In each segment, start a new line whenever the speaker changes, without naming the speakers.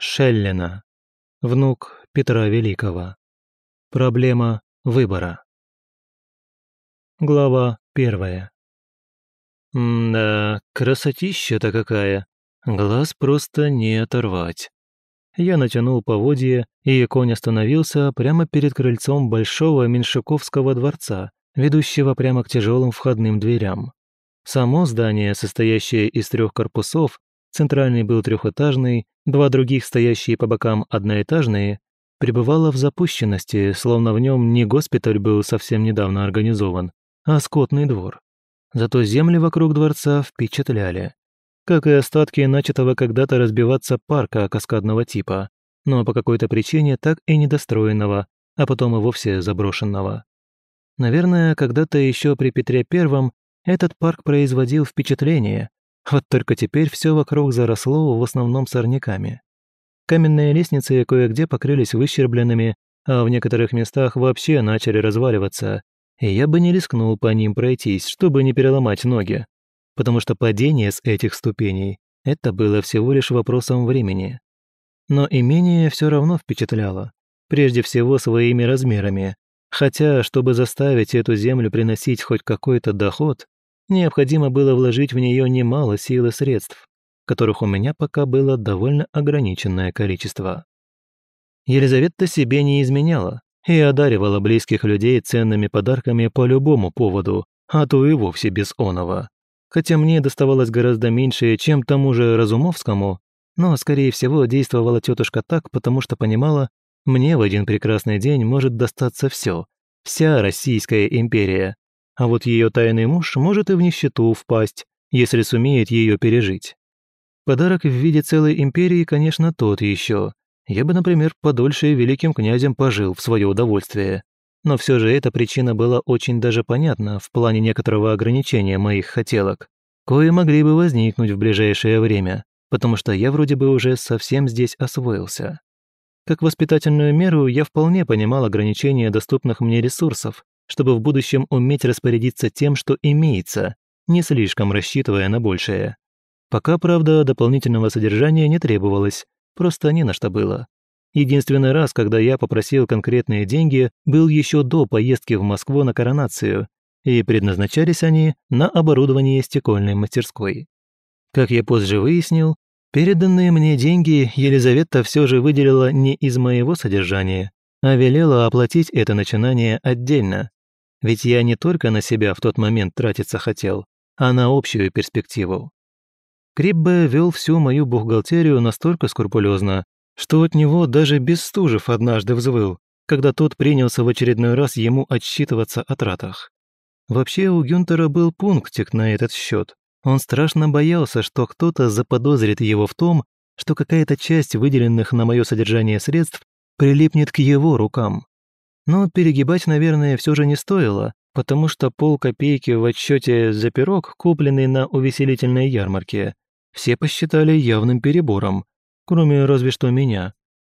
Шеллина. Внук Петра Великого. Проблема выбора. Глава первая. «Да, красотища-то какая! Глаз просто не оторвать!» Я натянул поводье, и конь остановился прямо перед крыльцом большого Меньшиковского дворца, ведущего прямо к тяжелым входным дверям. Само здание, состоящее из трех корпусов, центральный был трехэтажный, два других, стоящие по бокам одноэтажные, пребывало в запущенности, словно в нем не госпиталь был совсем недавно организован, а скотный двор. Зато земли вокруг дворца впечатляли. Как и остатки начатого когда-то разбиваться парка каскадного типа, но по какой-то причине так и недостроенного, а потом и вовсе заброшенного. Наверное, когда-то еще при Петре Первом этот парк производил впечатление, вот только теперь все вокруг заросло в основном сорняками. Каменные лестницы кое-где покрылись выщербленными, а в некоторых местах вообще начали разваливаться, и я бы не рискнул по ним пройтись, чтобы не переломать ноги, потому что падение с этих ступеней – это было всего лишь вопросом времени. Но имение все равно впечатляло, прежде всего своими размерами, хотя, чтобы заставить эту землю приносить хоть какой-то доход, необходимо было вложить в нее немало сил и средств которых у меня пока было довольно ограниченное количество. Елизавета себе не изменяла и одаривала близких людей ценными подарками по любому поводу, а то и вовсе без оного. Хотя мне доставалось гораздо меньше, чем тому же Разумовскому, но, скорее всего, действовала тетушка так, потому что понимала, мне в один прекрасный день может достаться все, вся Российская империя, а вот ее тайный муж может и в нищету впасть, если сумеет ее пережить. Подарок в виде целой империи, конечно, тот еще. Я бы, например, подольше великим князем пожил в свое удовольствие. Но все же эта причина была очень даже понятна в плане некоторого ограничения моих хотелок, кое могли бы возникнуть в ближайшее время, потому что я вроде бы уже совсем здесь освоился. Как воспитательную меру я вполне понимал ограничения доступных мне ресурсов, чтобы в будущем уметь распорядиться тем, что имеется, не слишком рассчитывая на большее. Пока, правда, дополнительного содержания не требовалось, просто не на что было. Единственный раз, когда я попросил конкретные деньги, был еще до поездки в Москву на коронацию, и предназначались они на оборудование стекольной мастерской. Как я позже выяснил, переданные мне деньги Елизавета все же выделила не из моего содержания, а велела оплатить это начинание отдельно. Ведь я не только на себя в тот момент тратиться хотел, а на общую перспективу. Криббе вел всю мою бухгалтерию настолько скрупулезно, что от него даже Бестужев однажды взвыл, когда тот принялся в очередной раз ему отсчитываться о тратах. Вообще у Гюнтера был пунктик на этот счет. Он страшно боялся, что кто-то заподозрит его в том, что какая-то часть выделенных на мое содержание средств прилипнет к его рукам. Но перегибать, наверное, все же не стоило, потому что полкопейки в отчете за пирог, купленный на увеселительной ярмарке, все посчитали явным перебором, кроме разве что меня.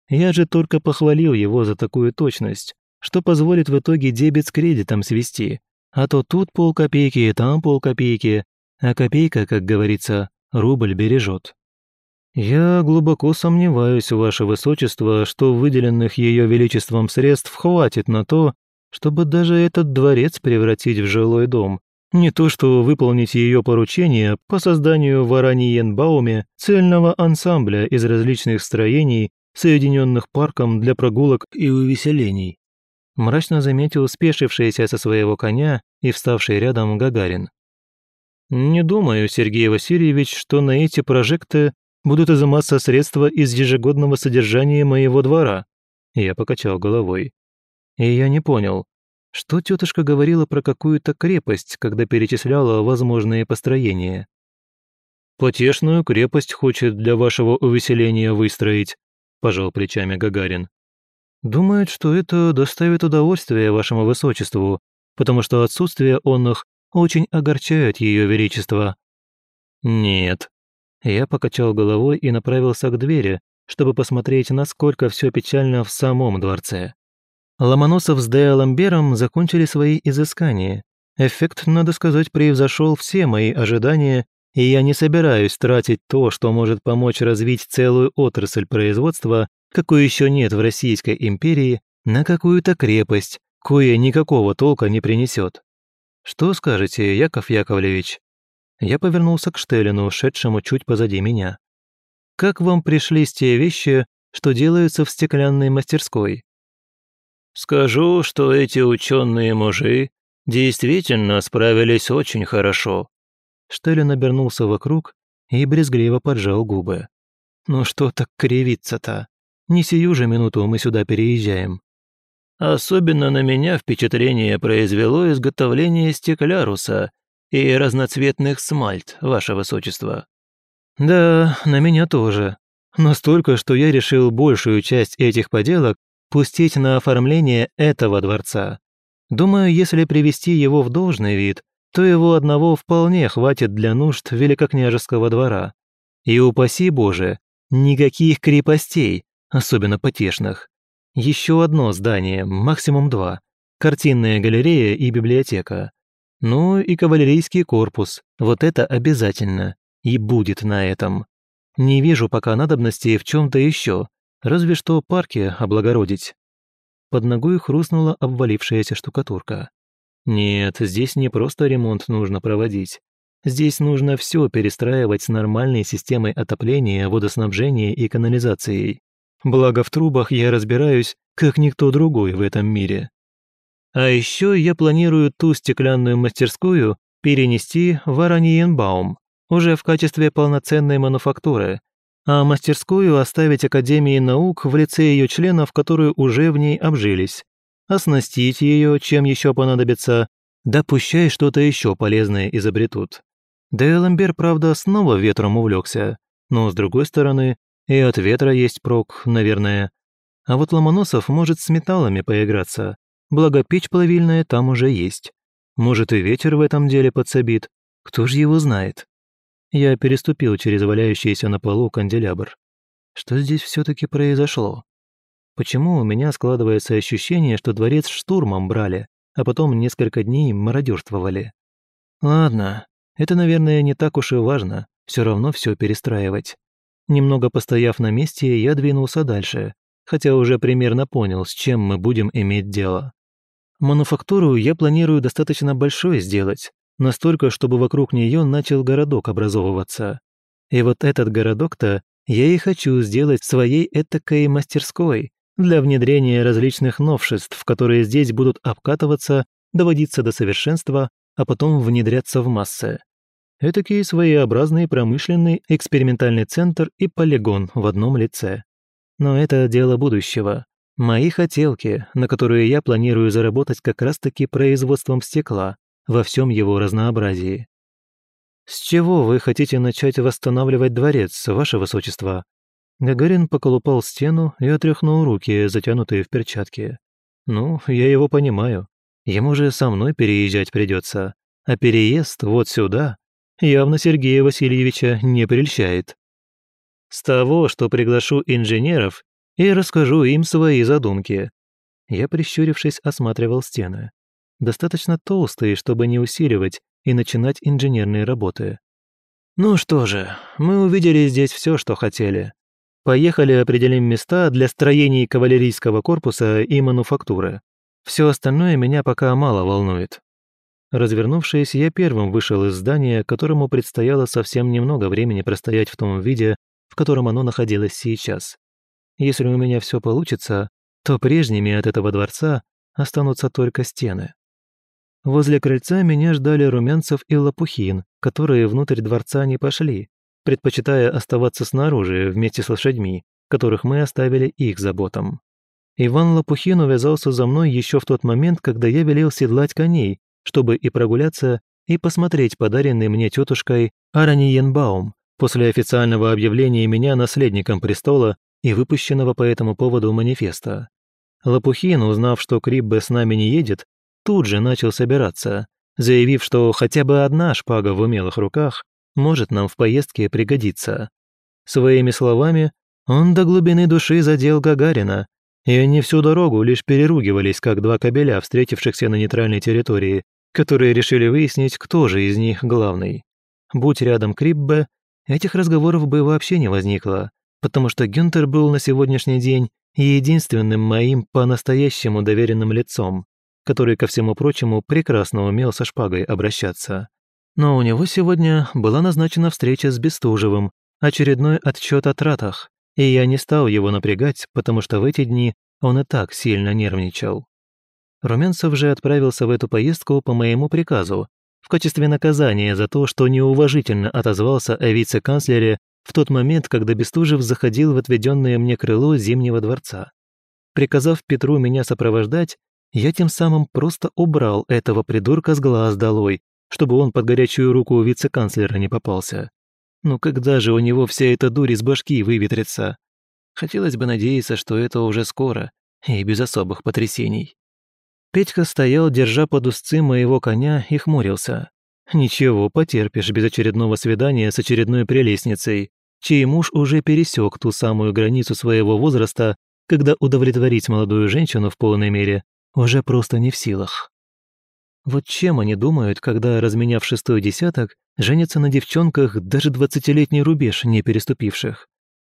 Я же только похвалил его за такую точность, что позволит в итоге дебет с кредитом свести. А то тут полкопейки, там полкопейки, а копейка, как говорится, рубль бережет. Я глубоко сомневаюсь, Ваше Высочество, что выделенных Ее Величеством средств хватит на то, чтобы даже этот дворец превратить в жилой дом, не то что выполнить ее поручение по созданию в Араньенбауме цельного ансамбля из различных строений, соединенных парком для прогулок и увеселений. Мрачно заметил спешившийся со своего коня и вставший рядом Гагарин. «Не думаю, Сергей Васильевич, что на эти прожекты будут изыматься средства из ежегодного содержания моего двора». Я покачал головой. И я не понял, что тетушка говорила про какую-то крепость, когда перечисляла возможные построения? «Потешную крепость хочет для вашего увеселения выстроить», – пожал плечами Гагарин. «Думает, что это доставит удовольствие вашему высочеству, потому что отсутствие онных очень огорчает ее величество». «Нет». Я покачал головой и направился к двери, чтобы посмотреть, насколько все печально в самом дворце. Ломоносов с Деаламбером закончили свои изыскания. Эффект, надо сказать, превзошел все мои ожидания и я не собираюсь тратить то, что может помочь развить целую отрасль производства, какой еще нет в Российской империи, на какую-то крепость, кое никакого толка не принесет. Что скажете, Яков Яковлевич? Я повернулся к Штелину, шедшему чуть позади меня. Как вам пришлись те вещи, что делаются в стеклянной мастерской?
Скажу, что эти ученые мужи действительно справились очень хорошо.
Штелин обернулся вокруг и брезгливо поджал губы. «Ну что так кривиться-то? Не сию же минуту мы сюда переезжаем».
Особенно на меня впечатление произвело изготовление стекляруса и разноцветных смальт, ваше высочество.
Да, на меня тоже. Настолько, что я решил большую часть этих поделок пустить на оформление этого дворца. Думаю, если привести его в должный вид, то его одного вполне хватит для нужд великокняжеского двора. И упаси Боже, никаких крепостей, особенно потешных. Еще одно здание, максимум два. Картинная галерея и библиотека. Ну и кавалерийский корпус, вот это обязательно. И будет на этом. Не вижу пока надобности в чем-то еще, разве что парки облагородить. Под ногой хрустнула обвалившаяся штукатурка. Нет, здесь не просто ремонт нужно проводить. Здесь нужно все перестраивать с нормальной системой отопления, водоснабжения и канализацией. Благо в трубах я разбираюсь, как никто другой в этом мире. А еще я планирую ту стеклянную мастерскую перенести в Араньенбаум, уже в качестве полноценной мануфактуры, а мастерскую оставить Академии наук в лице ее членов, которые уже в ней обжились, оснастить ее, чем еще понадобится, да что-то еще полезное изобретут. Деламбер, правда, снова ветром увлекся, но, с другой стороны, и от ветра есть прок, наверное. А вот Ломоносов может с металлами поиграться, благо печь плавильная там уже есть. Может, и ветер в этом деле подсобит, кто ж его знает. Я переступил через валяющийся на полу канделябр. Что здесь все таки произошло? Почему у меня складывается ощущение, что дворец штурмом брали, а потом несколько дней мародерствовали? Ладно, это, наверное, не так уж и важно, все равно все перестраивать. Немного постояв на месте, я двинулся дальше, хотя уже примерно понял, с чем мы будем иметь дело. Мануфактуру я планирую достаточно большой сделать, настолько, чтобы вокруг нее начал городок образовываться. И вот этот городок-то я и хочу сделать своей этакой мастерской для внедрения различных новшеств, которые здесь будут обкатываться, доводиться до совершенства, а потом внедряться в массы. Этакий своеобразный промышленный экспериментальный центр и полигон в одном лице. Но это дело будущего. Мои хотелки, на которые я планирую заработать как раз-таки производством стекла, во всем его разнообразии. «С чего вы хотите начать восстанавливать дворец, ваше высочество?» Гагарин поколупал стену и отряхнул руки, затянутые в перчатки. «Ну, я его понимаю. Ему же со мной переезжать придется. А переезд вот сюда явно Сергея Васильевича не прельщает. С того, что приглашу инженеров и расскажу им свои задумки». Я, прищурившись, осматривал стены достаточно толстые, чтобы не усиливать и начинать инженерные работы. Ну что же, мы увидели здесь все, что хотели. Поехали определим места для строений кавалерийского корпуса и мануфактуры. Все остальное меня пока мало волнует. Развернувшись, я первым вышел из здания, которому предстояло совсем немного времени простоять в том виде, в котором оно находилось сейчас. Если у меня все получится, то прежними от этого дворца останутся только стены. Возле крыльца меня ждали Румянцев и Лопухин, которые внутрь дворца не пошли, предпочитая оставаться снаружи вместе с лошадьми, которых мы оставили их заботам. Иван Лопухин увязался за мной еще в тот момент, когда я велел седлать коней, чтобы и прогуляться, и посмотреть подаренный мне тетушкой Араниенбаум после официального объявления меня наследником престола и выпущенного по этому поводу манифеста. Лопухин, узнав, что Криббе с нами не едет, тут же начал собираться, заявив, что хотя бы одна шпага в умелых руках может нам в поездке пригодиться. Своими словами, он до глубины души задел Гагарина, и они всю дорогу лишь переругивались, как два кобеля, встретившихся на нейтральной территории, которые решили выяснить, кто же из них главный. будь рядом Криббе, этих разговоров бы вообще не возникло, потому что Гюнтер был на сегодняшний день единственным моим по-настоящему доверенным лицом, который, ко всему прочему, прекрасно умел со шпагой обращаться. Но у него сегодня была назначена встреча с Бестужевым, очередной отчет о тратах, и я не стал его напрягать, потому что в эти дни он и так сильно нервничал. Румянцев же отправился в эту поездку по моему приказу, в качестве наказания за то, что неуважительно отозвался о вице-канцлере в тот момент, когда Бестужев заходил в отведенное мне крыло Зимнего дворца. Приказав Петру меня сопровождать, я тем самым просто убрал этого придурка с глаз долой, чтобы он под горячую руку вице-канцлера не попался. Ну когда же у него вся эта дурь из башки выветрится? Хотелось бы надеяться, что это уже скоро и без особых потрясений. Петька стоял, держа под узцы моего коня, и хмурился. Ничего, потерпишь без очередного свидания с очередной прелестницей, чей муж уже пересек ту самую границу своего возраста, когда удовлетворить молодую женщину в полной мере уже просто не в силах. Вот чем они думают, когда, разменяв шестой десяток, женятся на девчонках, даже двадцатилетний рубеж не переступивших?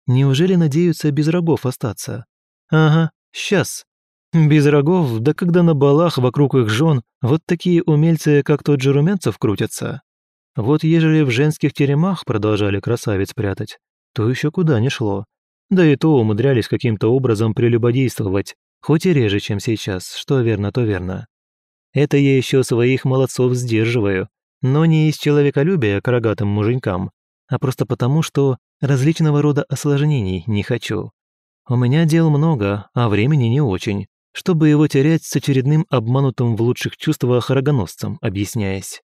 Неужели надеются без рогов остаться? Ага, сейчас. Без рогов, да когда на балах вокруг их жен вот такие умельцы, как тот же Румянцев, крутятся. Вот ежели в женских теремах продолжали красавиц прятать, то еще куда не шло. Да и то умудрялись каким-то образом прелюбодействовать, хоть и реже, чем сейчас, что верно, то верно. Это я еще своих молодцов сдерживаю, но не из человеколюбия к рогатым муженькам, а просто потому, что различного рода осложнений не хочу. У меня дел много, а времени не очень, чтобы его терять с очередным обманутым в лучших чувствах рогоносцем, объясняясь.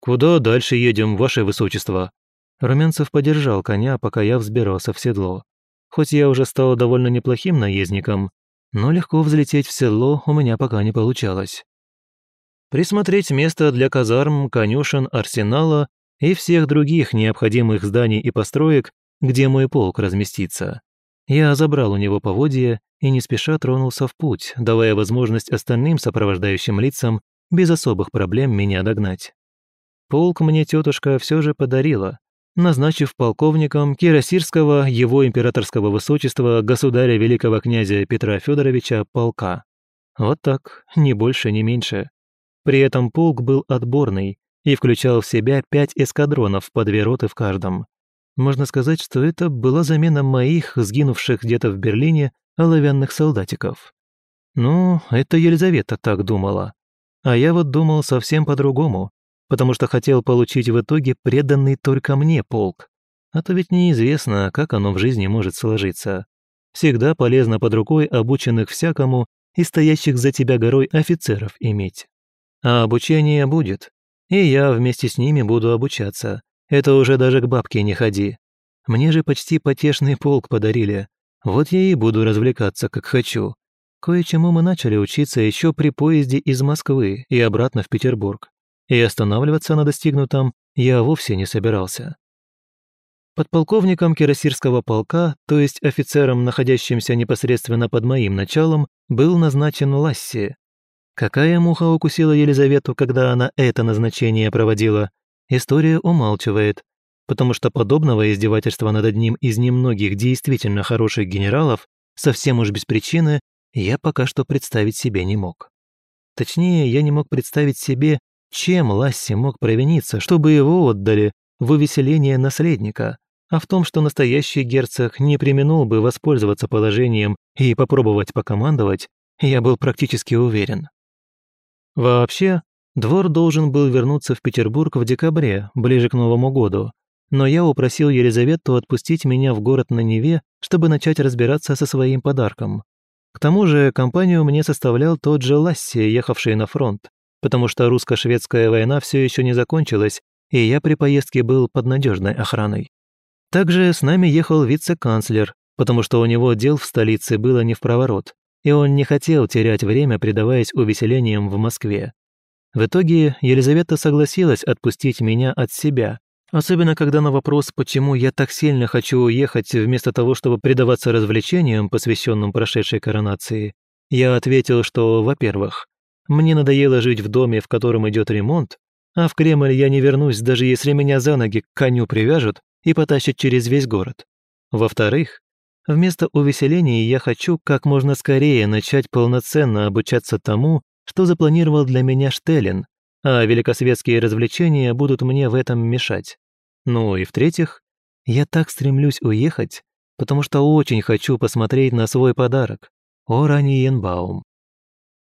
«Куда дальше едем, ваше высочество?» Румянцев подержал коня, пока я взбирался в седло. Хоть я уже стал довольно неплохим наездником, но легко взлететь в седло у меня пока не получалось. Присмотреть место для казарм, конюшен, арсенала и всех других необходимых зданий и построек, где мой полк разместится. Я забрал у него поводья и не спеша тронулся в путь, давая возможность остальным сопровождающим лицам без особых проблем меня догнать. Полк мне тетушка все же подарила, назначив полковником Кирасирского его императорского высочества государя великого князя Петра Федоровича полка. Вот так, ни больше, ни меньше. При этом полк был отборный и включал в себя пять эскадронов по две роты в каждом. Можно сказать, что это была замена моих, сгинувших где-то в Берлине, оловянных солдатиков. Ну, это Елизавета так думала. А я вот думал совсем по-другому, потому что хотел получить в итоге преданный только мне полк. А то ведь неизвестно, как оно в жизни может сложиться. Всегда полезно под рукой обученных всякому и стоящих за тебя горой офицеров иметь. А обучение будет. И я вместе с ними буду обучаться. Это уже даже к бабке не ходи. Мне же почти потешный полк подарили. Вот я и буду развлекаться, как хочу. Кое-чему мы начали учиться еще при поезде из Москвы и обратно в Петербург и останавливаться на достигнутом я вовсе не собирался. Подполковником Кирасирского полка, то есть офицером, находящимся непосредственно под моим началом, был назначен Ласси. Какая муха укусила Елизавету, когда она это назначение проводила, история умалчивает, потому что подобного издевательства над одним из немногих действительно хороших генералов, совсем уж без причины, я пока что представить себе не мог. Точнее, я не мог представить себе, чем Ласси мог провиниться, чтобы его отдали в увеселение наследника, а в том, что настоящий герцог не применул бы воспользоваться положением и попробовать покомандовать, я был практически уверен. Вообще, двор должен был вернуться в Петербург в декабре, ближе к Новому году, но я упросил Елизавету отпустить меня в город на Неве, чтобы начать разбираться со своим подарком. К тому же компанию мне составлял тот же Ласси, ехавший на фронт, потому что русско-шведская война все еще не закончилась, и я при поездке был под надежной охраной. Также с нами ехал вице-канцлер, потому что у него дел в столице было не в проворот, и он не хотел терять время, предаваясь увеселениям в Москве. В итоге Елизавета согласилась отпустить меня от себя, особенно когда на вопрос, почему я так сильно хочу уехать вместо того, чтобы предаваться развлечениям, посвященным прошедшей коронации, я ответил, что, во-первых, мне надоело жить в доме, в котором идет ремонт, А в Кремль я не вернусь, даже если меня за ноги к коню привяжут и потащат через весь город. Во-вторых, вместо увеселений я хочу как можно скорее начать полноценно обучаться тому, что запланировал для меня Штеллин, а великосветские развлечения будут мне в этом мешать. Ну и в-третьих, я так стремлюсь уехать, потому что очень хочу посмотреть на свой подарок – Ораниенбаум.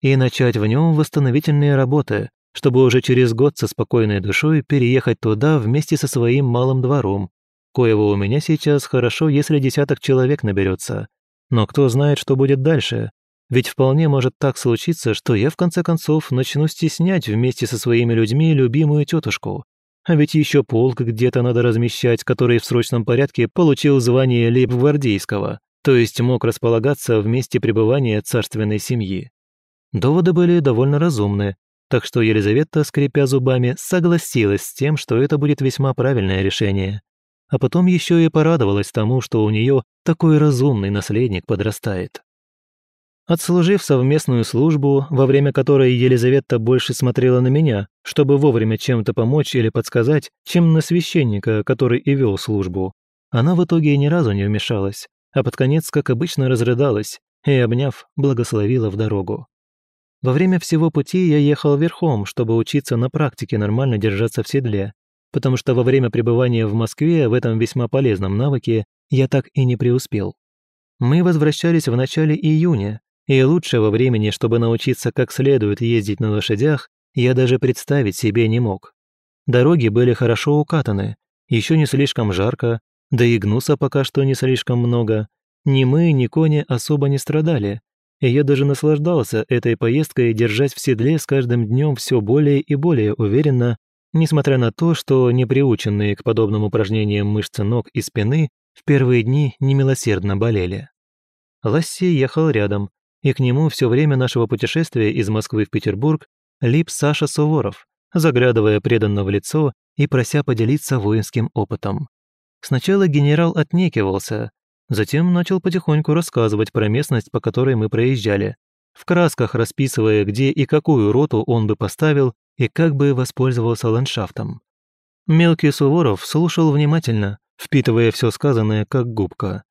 И начать в нем восстановительные работы, чтобы уже через год со спокойной душой переехать туда вместе со своим малым двором, коего у меня сейчас хорошо, если десяток человек наберется. Но кто знает, что будет дальше, ведь вполне может так случиться, что я в конце концов начну стеснять вместе со своими людьми любимую тетушку. А ведь еще полк где-то надо размещать, который в срочном порядке получил звание лейб-гвардейского, то есть мог располагаться в месте пребывания царственной семьи. Доводы были довольно разумны, так что Елизавета, скрипя зубами, согласилась с тем, что это будет весьма правильное решение. А потом еще и порадовалась тому, что у нее такой разумный наследник подрастает. Отслужив совместную службу, во время которой Елизавета больше смотрела на меня, чтобы вовремя чем-то помочь или подсказать, чем на священника, который и вел службу, она в итоге ни разу не вмешалась, а под конец, как обычно, разрыдалась и, обняв, благословила в дорогу. Во время всего пути я ехал верхом, чтобы учиться на практике нормально держаться в седле, потому что во время пребывания в Москве в этом весьма полезном навыке я так и не преуспел. Мы возвращались в начале июня, и лучшего времени, чтобы научиться как следует ездить на лошадях, я даже представить себе не мог. Дороги были хорошо укатаны, еще не слишком жарко, да и гнуса пока что не слишком много. Ни мы, ни кони особо не страдали, и я даже наслаждался этой поездкой держать в седле с каждым днем все более и более уверенно, несмотря на то, что неприученные к подобным упражнениям мышцы ног и спины в первые дни немилосердно болели. Ласси ехал рядом, и к нему все время нашего путешествия из Москвы в Петербург лип Саша Суворов, заглядывая преданно в лицо и прося поделиться воинским опытом. Сначала генерал отнекивался, затем начал потихоньку рассказывать про местность, по которой мы проезжали, в красках расписывая, где и какую роту он бы поставил и как бы воспользовался ландшафтом. Мелкий Суворов слушал внимательно, впитывая все сказанное как губка.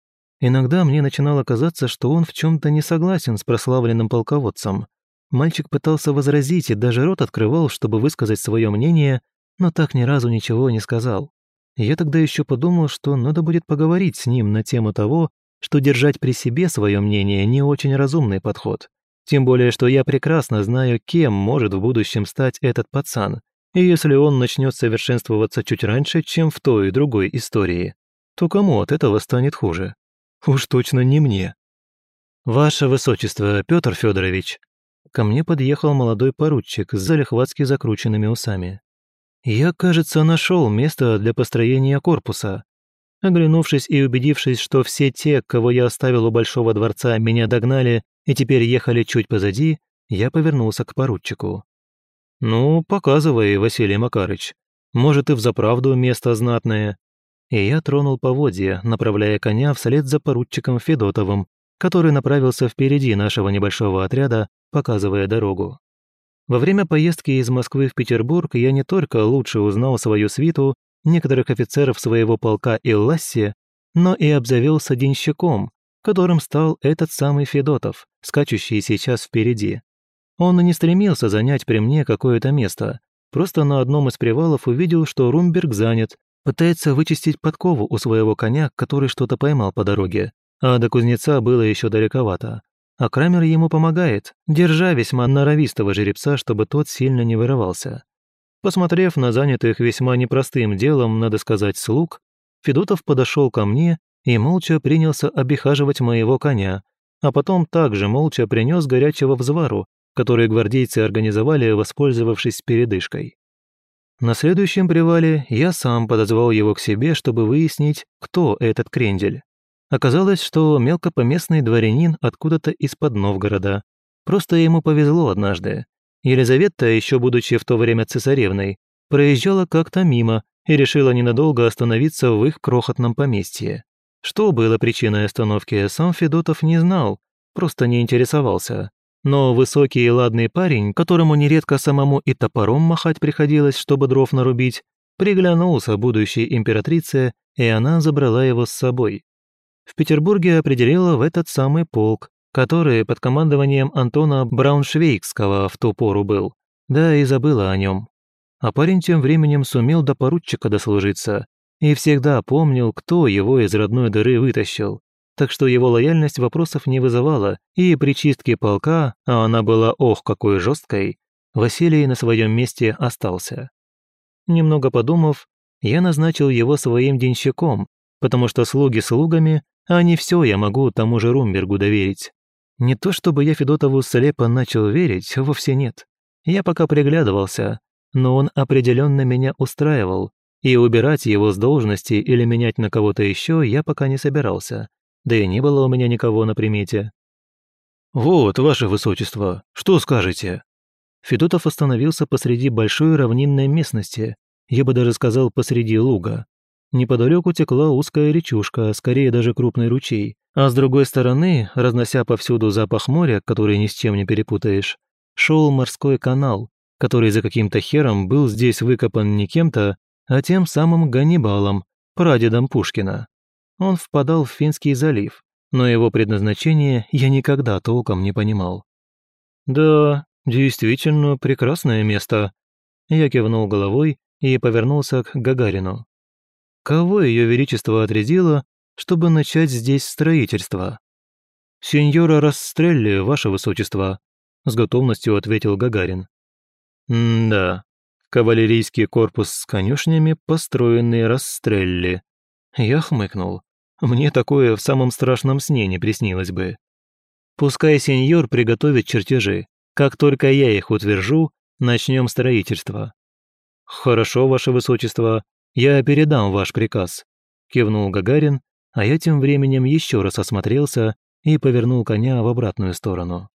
Иногда мне начинало казаться, что он в чем-то не согласен с прославленным полководцем. Мальчик пытался возразить и даже рот открывал, чтобы высказать свое мнение, но так ни разу ничего не сказал. Я тогда еще подумал, что надо будет поговорить с ним на тему того, что держать при себе свое мнение не очень разумный подход. Тем более, что я прекрасно знаю, кем может в будущем стать этот пацан. И если он начнет совершенствоваться чуть раньше, чем в той и другой истории, то кому от этого станет хуже? Уж точно не мне. «Ваше Высочество, Петр Федорович!» Ко мне подъехал молодой поручик с залихватски закрученными усами. «Я, кажется, нашел место для построения корпуса». Оглянувшись и убедившись, что все те, кого я оставил у Большого дворца, меня догнали и теперь ехали чуть позади, я повернулся к поручику. «Ну, показывай, Василий Макарыч. Может, и взаправду место знатное и я тронул поводья, направляя коня вслед за поручиком Федотовым, который направился впереди нашего небольшого отряда, показывая дорогу. Во время поездки из Москвы в Петербург я не только лучше узнал свою свиту, некоторых офицеров своего полка Илласси, но и обзавелся денщиком, которым стал этот самый Федотов, скачущий сейчас впереди. Он не стремился занять при мне какое-то место, просто на одном из привалов увидел, что Румберг занят, Пытается вычистить подкову у своего коня, который что-то поймал по дороге, а до кузнеца было еще далековато. А Крамер ему помогает, держа весьма норовистого жеребца, чтобы тот сильно не вырывался. Посмотрев на занятых весьма непростым делом, надо сказать, слуг, Федотов подошел ко мне и молча принялся обихаживать моего коня, а потом также молча принес горячего взвару, который гвардейцы организовали, воспользовавшись передышкой. На следующем привале я сам подозвал его к себе, чтобы выяснить, кто этот крендель. Оказалось, что мелкопоместный дворянин откуда-то из-под Новгорода. Просто ему повезло однажды. Елизавета, еще будучи в то время цесаревной, проезжала как-то мимо и решила ненадолго остановиться в их крохотном поместье. Что было причиной остановки, сам Федотов не знал, просто не интересовался. Но высокий и ладный парень, которому нередко самому и топором махать приходилось, чтобы дров нарубить, приглянулся будущей императрице, и она забрала его с собой. В Петербурге определила в этот самый полк, который под командованием Антона Брауншвейгского в ту пору был, да и забыла о нем. А парень тем временем сумел до поручика дослужиться и всегда помнил, кто его из родной дыры вытащил, так что его лояльность вопросов не вызывала, и при чистке полка, а она была ох какой жесткой, Василий на своем месте остался. Немного подумав, я назначил его своим денщиком, потому что слуги слугами, а не все я могу тому же Румбергу доверить. Не то чтобы я Федотову слепо начал верить, вовсе нет. Я пока приглядывался, но он определенно меня устраивал, и убирать его с должности или менять на кого-то еще я пока не собирался, да и не было у меня никого на примете. «Вот, ваше высочество, что скажете?» Федотов остановился посреди большой равнинной местности, я бы даже сказал, посреди луга. Неподалеку текла узкая речушка, скорее даже крупный ручей, а с другой стороны, разнося повсюду запах моря, который ни с чем не перепутаешь, шел морской канал, который за каким-то хером был здесь выкопан не кем-то, а тем самым Ганнибалом, прадедом Пушкина. Он впадал в Финский залив, но его предназначение я никогда толком не понимал. «Да, действительно прекрасное место», я кивнул головой и повернулся к Гагарину. Кого ее величество отрядило, чтобы начать здесь строительство? «Сеньора Расстрелли, ваше высочество», — с готовностью ответил Гагарин. «Да, кавалерийский корпус с конюшнями, построенный Расстрелли». Я хмыкнул. Мне такое в самом страшном сне не приснилось бы. Пускай сеньор приготовит чертежи. Как только я их утвержу, начнем строительство. Хорошо, ваше высочество, я передам ваш приказ, кивнул Гагарин, а я тем временем еще раз осмотрелся и повернул коня в обратную сторону.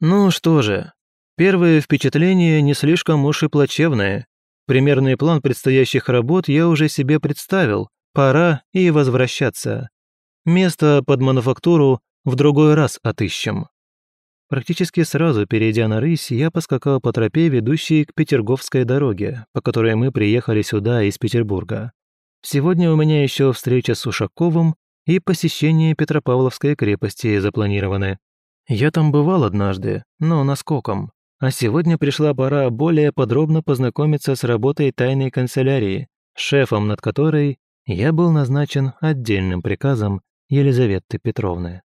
Ну что же, первые впечатления не слишком уж и плачевные. Примерный план предстоящих работ я уже себе представил, Пора и возвращаться. Место под мануфактуру в другой раз отыщем. Практически сразу, перейдя на рысь, я поскакал по тропе, ведущей к Петерговской дороге, по которой мы приехали сюда из Петербурга. Сегодня у меня еще встреча с Ушаковым и посещение Петропавловской крепости запланированы. Я там бывал однажды, но наскоком. А сегодня пришла пора более подробно познакомиться с работой тайной канцелярии, шефом над которой я был назначен отдельным приказом Елизаветы Петровны.